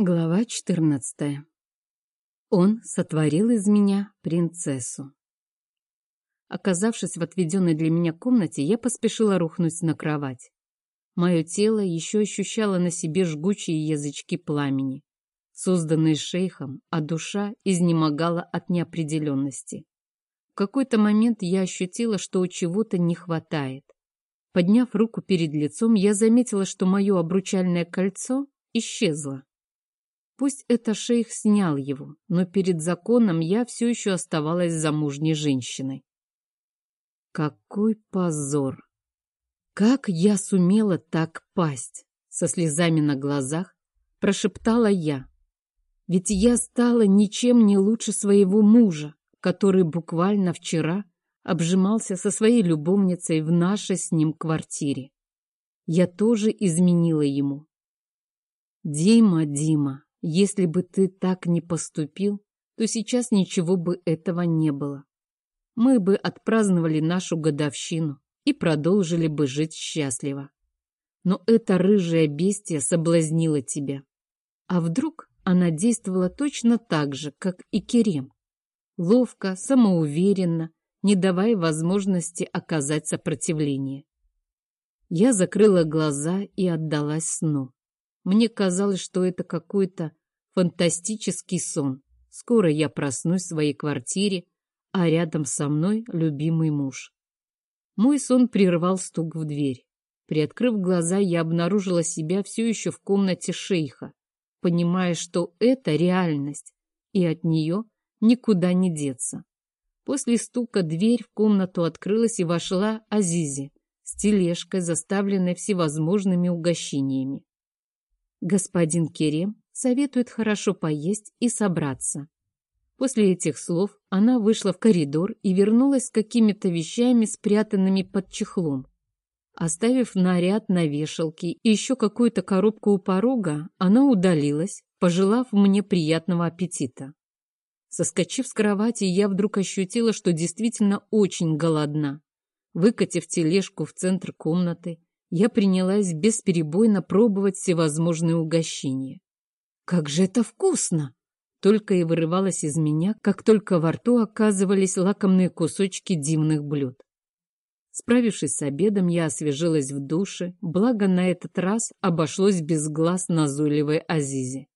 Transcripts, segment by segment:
Глава 14. Он сотворил из меня принцессу. Оказавшись в отведенной для меня комнате, я поспешила рухнуть на кровать. Мое тело еще ощущало на себе жгучие язычки пламени, созданные шейхом, а душа изнемогала от неопределенности. В какой-то момент я ощутила, что у чего-то не хватает. Подняв руку перед лицом, я заметила, что мое обручальное кольцо исчезло. Пусть это шейх снял его, но перед законом я все еще оставалась замужней женщиной. Какой позор! Как я сумела так пасть? Со слезами на глазах прошептала я. Ведь я стала ничем не лучше своего мужа, который буквально вчера обжимался со своей любовницей в нашей с ним квартире. Я тоже изменила ему. Дима, Дима, если бы ты так не поступил, то сейчас ничего бы этого не было. Мы бы отпраздновали нашу годовщину и продолжили бы жить счастливо. Но эта рыжая бестия соблазнила тебя. А вдруг она действовала точно так же, как и Керем? Ловко, самоуверенно, не давая возможности оказать сопротивление. Я закрыла глаза и отдалась сну. Мне казалось, что это какой-то фантастический сон. Скоро я проснусь в своей квартире, а рядом со мной любимый муж. Мой сон прервал стук в дверь. Приоткрыв глаза, я обнаружила себя все еще в комнате шейха, понимая, что это реальность, и от нее никуда не деться. После стука дверь в комнату открылась и вошла Азизи с тележкой, заставленной всевозможными угощениями. Господин Керем советует хорошо поесть и собраться. После этих слов она вышла в коридор и вернулась с какими-то вещами, спрятанными под чехлом. Оставив наряд на вешалке и еще какую-то коробку у порога, она удалилась, пожелав мне приятного аппетита. Соскочив с кровати, я вдруг ощутила, что действительно очень голодна. Выкатив тележку в центр комнаты, я принялась бесперебойно пробовать всевозможные угощения. «Как же это вкусно!» Только и вырывалось из меня, как только во рту оказывались лакомные кусочки дивных блюд. Справившись с обедом, я освежилась в душе, благо на этот раз обошлось без глаз назойливой Азизи.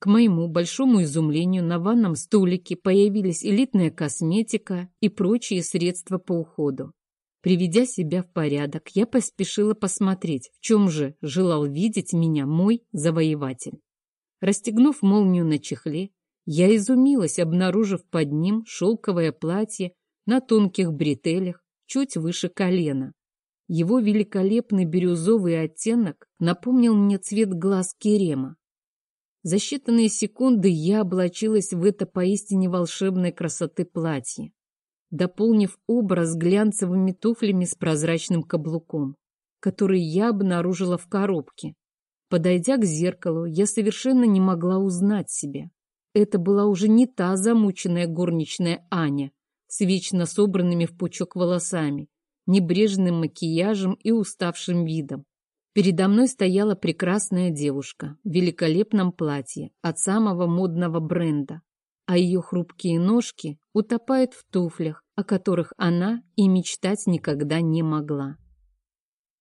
К моему большому изумлению на ванном столике появились элитная косметика и прочие средства по уходу. Приведя себя в порядок, я поспешила посмотреть, в чем же желал видеть меня мой завоеватель. Расстегнув молнию на чехле, я изумилась, обнаружив под ним шелковое платье на тонких бретелях, чуть выше колена. Его великолепный бирюзовый оттенок напомнил мне цвет глаз Керема. За считанные секунды я облачилась в это поистине волшебной красоты платье дополнив образ глянцевыми туфлями с прозрачным каблуком, который я обнаружила в коробке. Подойдя к зеркалу, я совершенно не могла узнать себя. Это была уже не та замученная горничная Аня с вечно собранными в пучок волосами, небрежным макияжем и уставшим видом. Передо мной стояла прекрасная девушка в великолепном платье от самого модного бренда, а ее хрупкие ножки утопают в туфлях, о которых она и мечтать никогда не могла.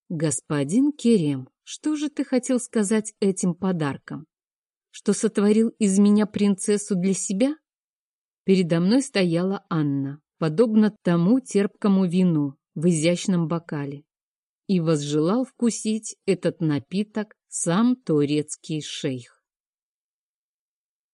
«Господин Керем, что же ты хотел сказать этим подарком? Что сотворил из меня принцессу для себя?» Передо мной стояла Анна, подобно тому терпкому вину в изящном бокале, и возжелал вкусить этот напиток сам турецкий шейх.